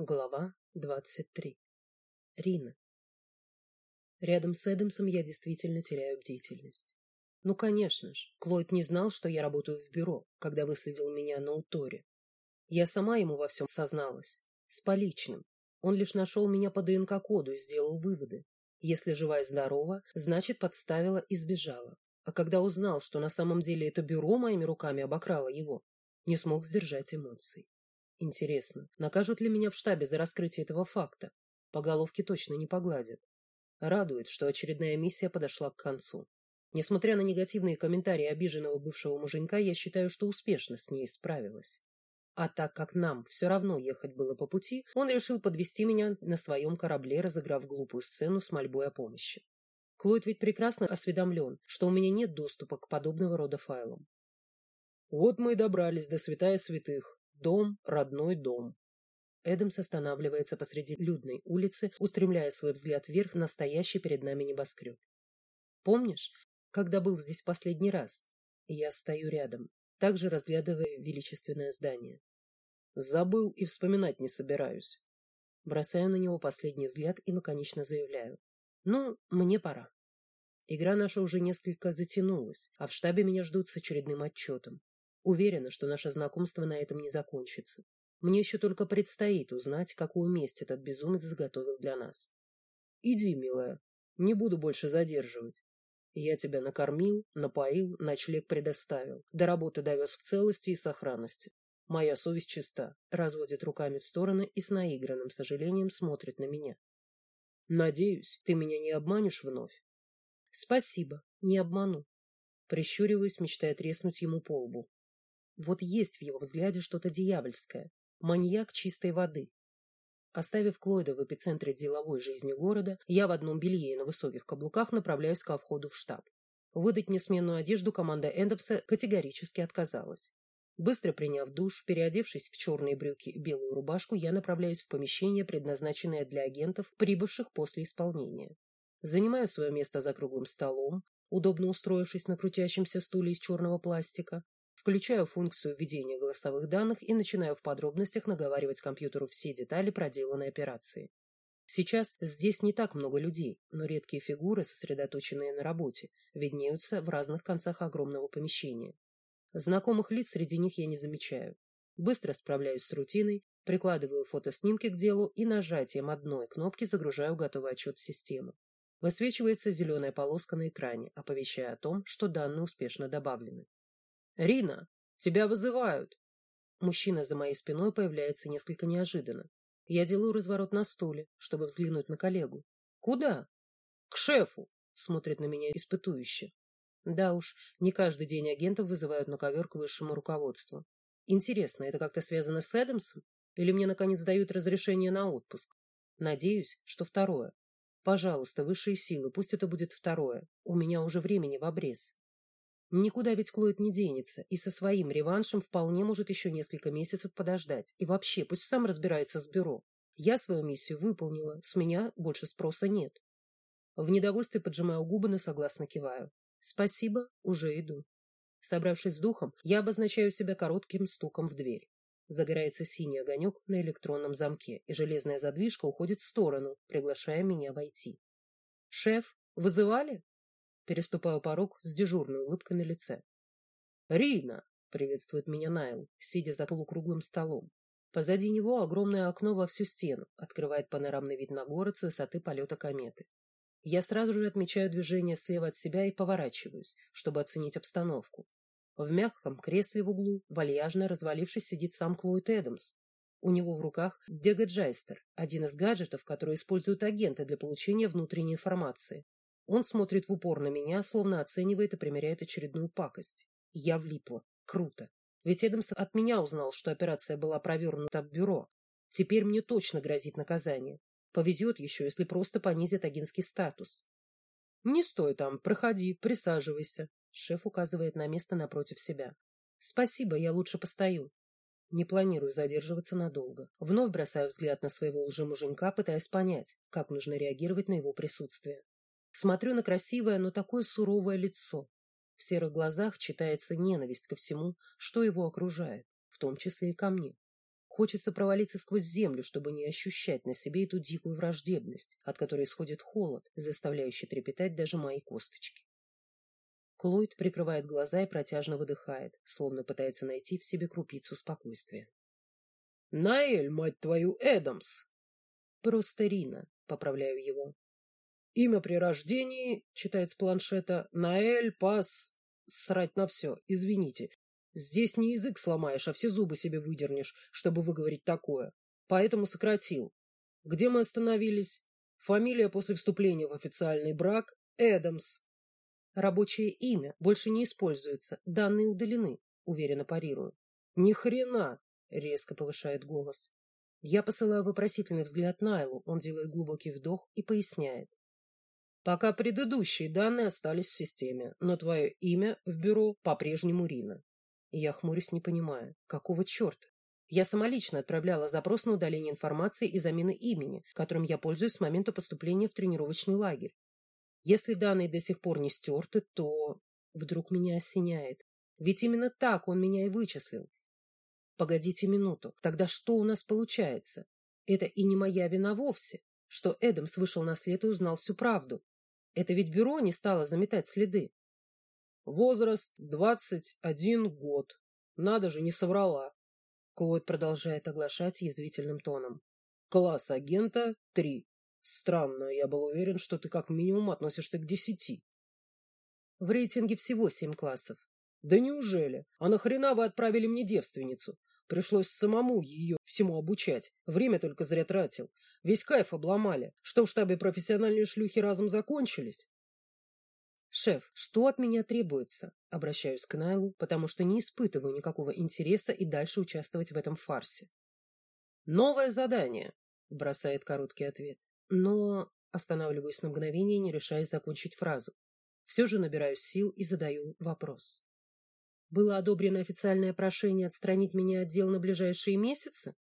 Глава двадцать три. Рина. Рядом с Эдамсом я действительно теряю бдительность. Ну, конечно ж, Клойд не знал, что я работаю в бюро, когда выследил меня на Уторе. Я сама ему во всем созналась. С поличным. Он лишь нашел меня по ДНК-коду и сделал выводы. Если жива и здорова, значит, подставила и сбежала. А когда узнал, что на самом деле это бюро моими руками обокрало его, не смог сдержать эмоций. Интересно, накажут ли меня в штабе за раскрытие этого факта? По головке точно не погладят. Радует, что очередная миссия подошла к концу. Несмотря на негативные комментарии обиженного бывшего муженька, я считаю, что успешно с ней справилась. А так как нам все равно ехать было по пути, он решил подвести меня на своем корабле, разыграв глупую сцену с мольбой о помощи. Клод ведь прекрасно осведомлен, что у меня нет доступа к подобного рода файлам. Вот мы и добрались до святая святых, Дом, родной дом. Эдамс останавливается посреди людной улицы, устремляя свой взгляд вверх на стоящий перед нами небоскреб. Помнишь, когда был здесь последний раз? Я стою рядом, также разглядывая величественное здание. Забыл и вспоминать не собираюсь. Бросаю на него последний взгляд и лаконично заявляю. Ну, мне пора. Игра наша уже несколько затянулась, а в штабе меня ждут с очередным отчетом. Уверена, что наше знакомство на этом не закончится. Мне еще только предстоит узнать, какую месть этот безумец заготовил для нас. Иди, милая, не буду больше задерживать. Я тебя накормил, напоил, ночлег предоставил, до работы довез в целости и сохранности. Моя совесть чиста, разводит руками в стороны и с наигранным сожалением смотрит на меня. Надеюсь, ты меня не обманешь вновь. Спасибо, не обману. Прищуриваюсь, мечтая треснуть ему по лбу. Вот есть в его взгляде что-то дьявольское, маньяк чистой воды. Оставив Клойда в эпицентре деловой жизни города, я в одном белье и на высоких каблуках направляюсь ко входу в штаб. Выдать мне сменную одежду команда Эндопса категорически отказалась. Быстро приняв душ, переодевшись в черные брюки и белую рубашку, я направляюсь в помещение, предназначенное для агентов, прибывших после исполнения. Занимаю свое место за круглым столом, удобно устроившись на крутящемся стуле из черного пластика, Включаю функцию введения голосовых данных и начинаю в подробностях наговаривать компьютеру все детали проделанной операции. Сейчас здесь не так много людей, но редкие фигуры, сосредоточенные на работе, виднеются в разных концах огромного помещения. Знакомых лиц среди них я не замечаю. Быстро справляюсь с рутиной, прикладываю фотоснимки к делу и нажатием одной кнопки загружаю готовый отчет в систему. Высвечивается зеленая полоска на экране, оповещая о том, что данные успешно добавлены. «Рина, тебя вызывают!» Мужчина за моей спиной появляется несколько неожиданно. Я делаю разворот на стуле, чтобы взглянуть на коллегу. «Куда?» «К шефу!» — смотрит на меня испытующе. Да уж, не каждый день агентов вызывают на ковер к высшему руководству. Интересно, это как-то связано с Эдамсом? Или мне, наконец, дают разрешение на отпуск? Надеюсь, что второе. Пожалуйста, высшие силы, пусть это будет второе. У меня уже времени в обрез. Никуда ведь Клойд не денется, и со своим реваншем вполне может еще несколько месяцев подождать. И вообще, пусть сам разбирается с бюро. Я свою миссию выполнила, с меня больше спроса нет. В недовольстве поджимаю губы, но согласно киваю. Спасибо, уже иду. Собравшись с духом, я обозначаю себя коротким стуком в дверь. Загорается синий огонек на электронном замке, и железная задвижка уходит в сторону, приглашая меня войти. «Шеф, вызывали?» Переступаю порог с дежурной улыбкой на лице. «Рина!» — приветствует меня Найл, сидя за полукруглым столом. Позади него огромное окно во всю стену, открывает панорамный вид на город с высоты полета кометы. Я сразу же отмечаю движение слева от себя и поворачиваюсь, чтобы оценить обстановку. В мягком кресле в углу, вальяжно развалившись, сидит сам Клойд Эдамс. У него в руках Дегаджайстер, один из гаджетов, которые используют агенты для получения внутренней информации. Он смотрит в упор на меня, словно оценивает и примеряет очередную пакость. Я влипла. Круто. Ведь Эдамс от меня узнал, что операция была провернута в бюро. Теперь мне точно грозит наказание. Повезет еще, если просто понизят агентский статус. «Не стой там, проходи, присаживайся», — шеф указывает на место напротив себя. «Спасибо, я лучше постою». Не планирую задерживаться надолго. Вновь бросаю взгляд на своего лжемуженька, пытаясь понять, как нужно реагировать на его присутствие. Смотрю на красивое, но такое суровое лицо. В серых глазах читается ненависть ко всему, что его окружает, в том числе и ко мне. Хочется провалиться сквозь землю, чтобы не ощущать на себе эту дикую враждебность, от которой исходит холод, заставляющий трепетать даже мои косточки. Клойд прикрывает глаза и протяжно выдыхает, словно пытается найти в себе крупицу спокойствия. — Наэль, мать твою, Эдамс! — Просто Рина, поправляю его. — Имя при рождении, читает с планшета, Наэль Пас... Срать на все, извините. Здесь не язык сломаешь, а все зубы себе выдернешь, чтобы выговорить такое. Поэтому сократил. Где мы остановились? Фамилия после вступления в официальный брак — Эдамс. Рабочее имя больше не используется, данные удалены, уверенно парирую. Ни хрена, резко повышает голос. Я посылаю вопросительный взгляд Найлу, он делает глубокий вдох и поясняет. Пока предыдущие данные остались в системе, но твое имя в бюро по-прежнему Рина. Я хмурюсь, не понимая, какого черта? Я самолично отправляла запрос на удаление информации и замены имени, которым я пользуюсь с момента поступления в тренировочный лагерь. Если данные до сих пор не стерты, то... Вдруг меня осеняет. Ведь именно так он меня и вычислил. Погодите минуту. Тогда что у нас получается? Это и не моя вина вовсе, что Эдамс вышел на след и узнал всю правду. Это ведь бюро не стало заметать следы. Возраст двадцать один год. Надо же, не соврала. Клод продолжает оглашать язвительным тоном. Класс агента три. Странно, я был уверен, что ты как минимум относишься к десяти. В рейтинге всего семь классов. Да неужели? А нахрена вы отправили мне девственницу? Пришлось самому ее всему обучать. Время только зря тратил. Весь кайф обломали. Что в штабе профессиональные шлюхи разом закончились? «Шеф, что от меня требуется?» Обращаюсь к Найлу, потому что не испытываю никакого интереса и дальше участвовать в этом фарсе. «Новое задание», — бросает короткий ответ. Но останавливаюсь на мгновение, не решаясь закончить фразу. Все же набираюсь сил и задаю вопрос. Было одобрено официальное прошение отстранить меня от дел на ближайшие месяцы?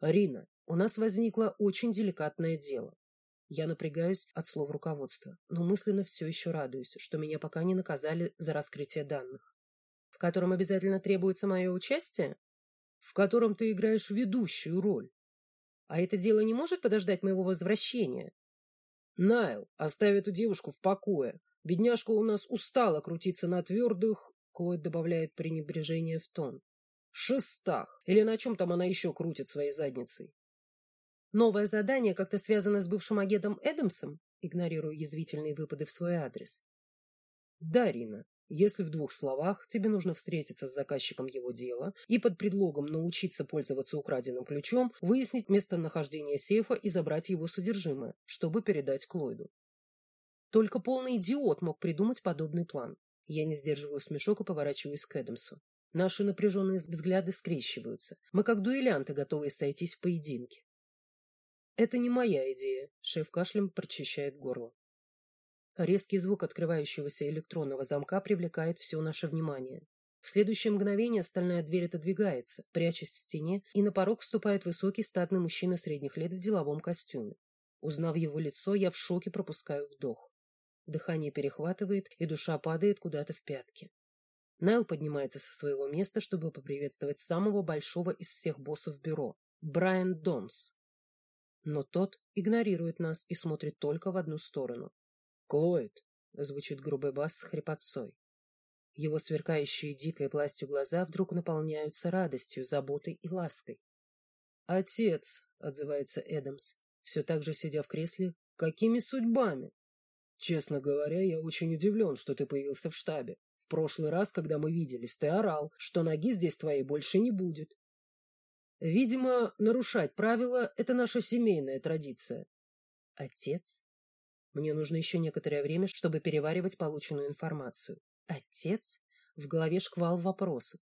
Рина, у нас возникло очень деликатное дело. Я напрягаюсь от слов руководства, но мысленно все еще радуюсь, что меня пока не наказали за раскрытие данных. В котором обязательно требуется мое участие? В котором ты играешь ведущую роль. А это дело не может подождать моего возвращения? Найл, оставь эту девушку в покое. Бедняжка у нас устала крутиться на твердых... Клод добавляет пренебрежение в тон. Шестах. Или на чем там она еще крутит своей задницей? Новое задание как-то связано с бывшим агентом Эдамсом? Игнорирую язвительные выпады в свой адрес. Да, Рина, если в двух словах тебе нужно встретиться с заказчиком его дела и под предлогом научиться пользоваться украденным ключом выяснить местонахождение сейфа и забрать его содержимое, чтобы передать Клойду. Только полный идиот мог придумать подобный план. Я не сдерживаю смешок и поворачиваюсь к Эдамсу. Наши напряженные взгляды скрещиваются. Мы как дуэлянты, готовые сойтись в поединке. Это не моя идея, шеф кашлем прочищает горло. Резкий звук открывающегося электронного замка привлекает все наше внимание. В следующее мгновение стальная дверь отодвигается, прячась в стене, и на порог вступает высокий статный мужчина средних лет в деловом костюме. Узнав его лицо, я в шоке пропускаю вдох. Дыхание перехватывает, и душа падает куда-то в пятки. Найл поднимается со своего места, чтобы поприветствовать самого большого из всех боссов бюро — Брайан Домс. Но тот игнорирует нас и смотрит только в одну сторону. «Клоид!» — звучит грубый бас с хрипотцой. Его сверкающие дикой пластью глаза вдруг наполняются радостью, заботой и лаской. «Отец!» — отзывается Эдамс, все так же сидя в кресле. «Какими судьбами?» «Честно говоря, я очень удивлен, что ты появился в штабе. В прошлый раз, когда мы виделись, ты орал, что ноги здесь твоей больше не будет». «Видимо, нарушать правила — это наша семейная традиция». «Отец?» Мне нужно еще некоторое время, чтобы переваривать полученную информацию. Отец? В голове шквал вопросов.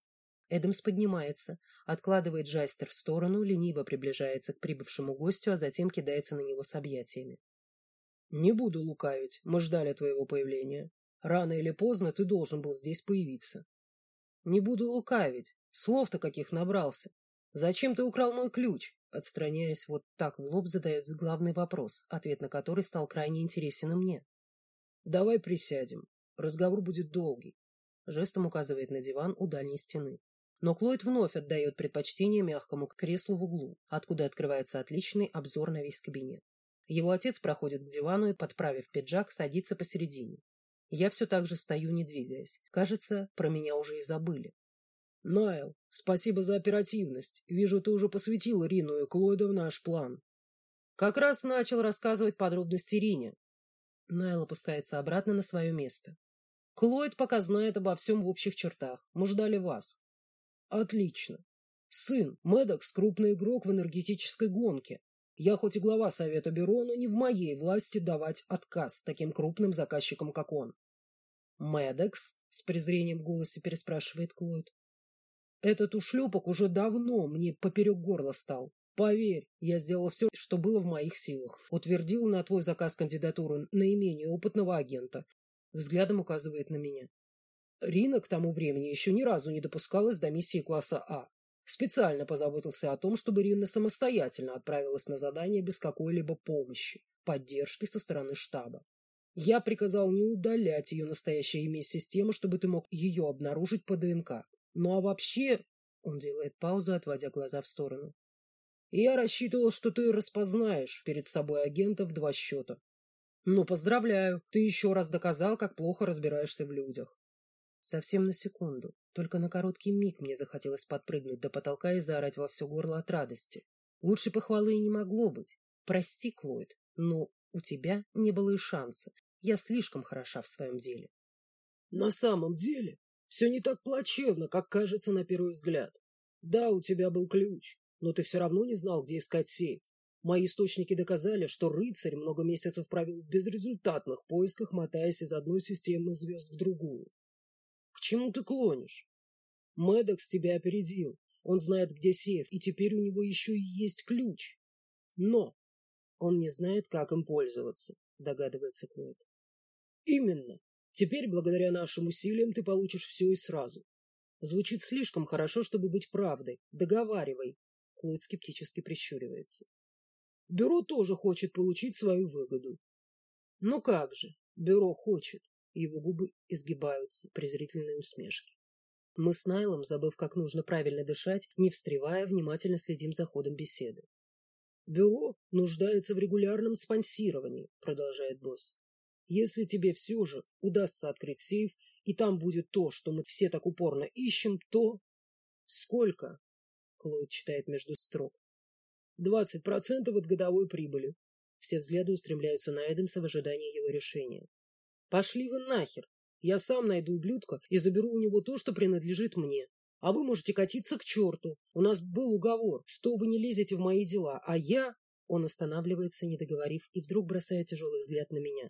Эдамс поднимается, откладывает Джайстер в сторону, лениво приближается к прибывшему гостю, а затем кидается на него с объятиями. «Не буду лукавить, мы ждали твоего появления. Рано или поздно ты должен был здесь появиться». «Не буду лукавить. Слов-то каких набрался. Зачем ты украл мой ключ? Отстраняясь вот так в лоб, задает главный вопрос, ответ на который стал крайне интересен мне. «Давай присядем. Разговор будет долгий», — жестом указывает на диван у дальней стены. Но Клойд вновь отдает предпочтение мягкому креслу в углу, откуда открывается отличный обзор на весь кабинет. Его отец проходит к дивану и, подправив пиджак, садится посередине. Я все так же стою, не двигаясь. Кажется, про меня уже и забыли. Найл, спасибо за оперативность. Вижу, ты уже посвятил Рину и Клойда в наш план. Как раз начал рассказывать подробности Рине. Найл опускается обратно на свое место. Клойд пока знает обо всем в общих чертах. Мы ждали вас. Отлично. Сын, Медокс — крупный игрок в энергетической гонке. Я хоть и глава Совета Бюро, но не в моей власти давать отказ таким крупным заказчикам, как он. Медекс? С презрением в голосе переспрашивает Клод. Этот ушлепок уже давно мне поперек горла стал. Поверь, я сделал все, что было в моих силах. Утвердил на твой заказ кандидатуру наименее опытного агента. Взглядом указывает на меня. Рина к тому времени еще ни разу не допускалась до миссии класса А. Специально позаботился о том, чтобы Рина самостоятельно отправилась на задание без какой-либо помощи, поддержки со стороны штаба. Я приказал не удалять ее настоящее имя из системы, чтобы ты мог ее обнаружить по ДНК. Ну а вообще... Он делает паузу, отводя глаза в сторону. Я рассчитывал, что ты распознаешь перед собой агента в два счета. Ну, поздравляю, ты еще раз доказал, как плохо разбираешься в людях. Совсем на секунду, только на короткий миг мне захотелось подпрыгнуть до потолка и заорать во все горло от радости. Лучше похвалы и не могло быть. Прости, Клойд, но у тебя не было и шанса. Я слишком хороша в своем деле. На самом деле, все не так плачевно, как кажется на первый взгляд. Да, у тебя был ключ, но ты все равно не знал, где искать сейф. Мои источники доказали, что рыцарь много месяцев провел в безрезультатных поисках, мотаясь из одной системы звезд в другую. К чему ты клонишь? Медекс тебя опередил. Он знает, где сейф, и теперь у него еще и есть ключ. Но он не знает, как им пользоваться, догадывается Клод. Именно. Теперь, благодаря нашим усилиям, ты получишь все и сразу. Звучит слишком хорошо, чтобы быть правдой. Договаривай. Клод скептически прищуривается. Бюро тоже хочет получить свою выгоду. Ну как же, бюро хочет. Его губы изгибаются, презрительные усмешки. Мы с Найлом, забыв, как нужно правильно дышать, не встревая, внимательно следим за ходом беседы. «Бюро нуждается в регулярном спонсировании», — продолжает босс. «Если тебе все же удастся открыть сейф, и там будет то, что мы все так упорно ищем, то...» «Сколько?» — Клод читает между строк. «Двадцать процентов от годовой прибыли». Все взгляды устремляются на Эдамса в ожидании его решения. Пошли вы нахер. Я сам найду ублюдка и заберу у него то, что принадлежит мне. А вы можете катиться к черту. У нас был уговор, что вы не лезете в мои дела, а я... Он останавливается, не договорив, и вдруг бросает тяжелый взгляд на меня.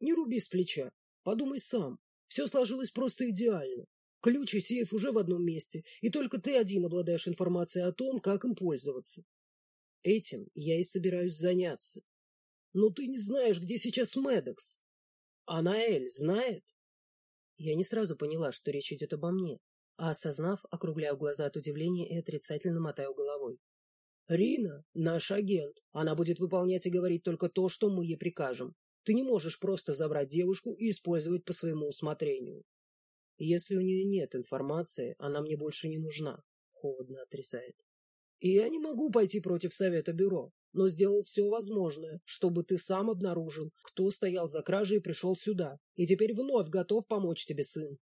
Не руби с плеча. Подумай сам. Все сложилось просто идеально. Ключ и сейф уже в одном месте, и только ты один обладаешь информацией о том, как им пользоваться. Этим я и собираюсь заняться. Но ты не знаешь, где сейчас Медекс. А Наэль знает? Я не сразу поняла, что речь идет обо мне, а осознав, округляю глаза от удивления и отрицательно мотаю головой. Рина — наш агент. Она будет выполнять и говорить только то, что мы ей прикажем. Ты не можешь просто забрать девушку и использовать по своему усмотрению. Если у нее нет информации, она мне больше не нужна, — холодно отрезает. И я не могу пойти против совета бюро но сделал все возможное, чтобы ты сам обнаружил, кто стоял за кражей и пришел сюда, и теперь вновь готов помочь тебе, сын.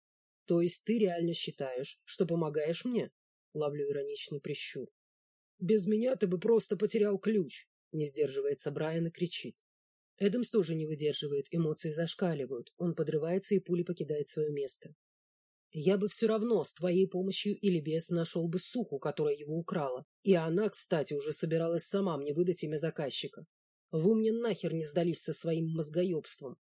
То есть ты реально считаешь, что помогаешь мне? Ловлю ироничный прищур. Без меня ты бы просто потерял ключ, не сдерживается Брайан и кричит. Эдамс тоже не выдерживает, эмоции зашкаливают, он подрывается и пулей покидает свое место. Я бы все равно с твоей помощью или без нашел бы суху, которая его украла. И она, кстати, уже собиралась сама мне выдать имя заказчика. Вы мне нахер не сдались со своим мозгоебством.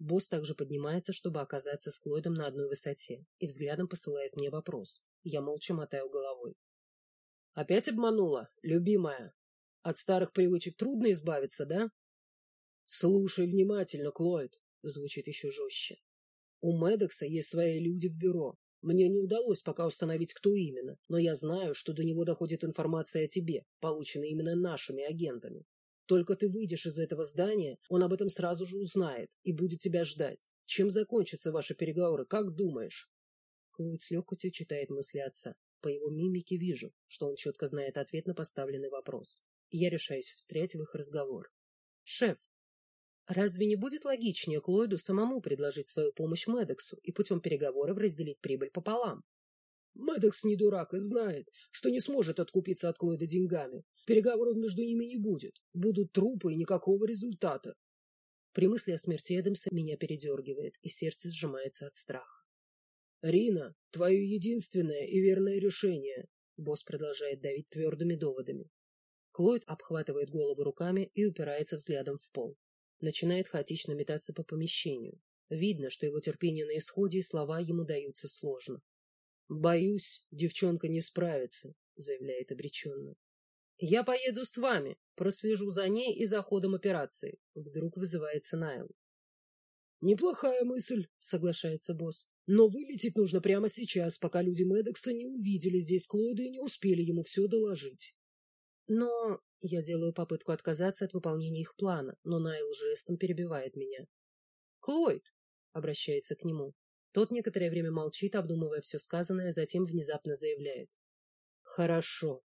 Босс также поднимается, чтобы оказаться с Клойдом на одной высоте, и взглядом посылает мне вопрос. Я молча мотаю головой. Опять обманула, любимая? От старых привычек трудно избавиться, да? Слушай внимательно, Клойд, звучит еще жестче. У Медекса есть свои люди в бюро. Мне не удалось пока установить, кто именно, но я знаю, что до него доходит информация о тебе, полученная именно нашими агентами. Только ты выйдешь из этого здания, он об этом сразу же узнает и будет тебя ждать. Чем закончатся ваши переговоры, как думаешь? Клод с легкостью читает мысли отца. По его мимике вижу, что он четко знает ответ на поставленный вопрос. Я решаюсь встрять в их разговор. «Шеф, разве не будет логичнее Клойду самому предложить свою помощь Медексу и путем переговоров разделить прибыль пополам?» Медекс не дурак и знает, что не сможет откупиться от Клойда деньгами. Переговоров между ними не будет. Будут трупы и никакого результата. При мысли о смерти Эдамса меня передергивает, и сердце сжимается от страха. «Рина, твое единственное и верное решение», — босс продолжает давить твердыми доводами. Клойд обхватывает голову руками и упирается взглядом в пол. Начинает хаотично метаться по помещению. Видно, что его терпение на исходе и слова ему даются сложно. «Боюсь, девчонка не справится», — заявляет обреченно. «Я поеду с вами, прослежу за ней и за ходом операции», — вдруг вызывается Найл. «Неплохая мысль», — соглашается босс. «Но вылететь нужно прямо сейчас, пока люди Медекса не увидели здесь Клойда и не успели ему все доложить». «Но...» — я делаю попытку отказаться от выполнения их плана, но Найл жестом перебивает меня. «Клойд!» — обращается к нему. Тот некоторое время молчит, обдумывая все сказанное, затем внезапно заявляет. «Хорошо.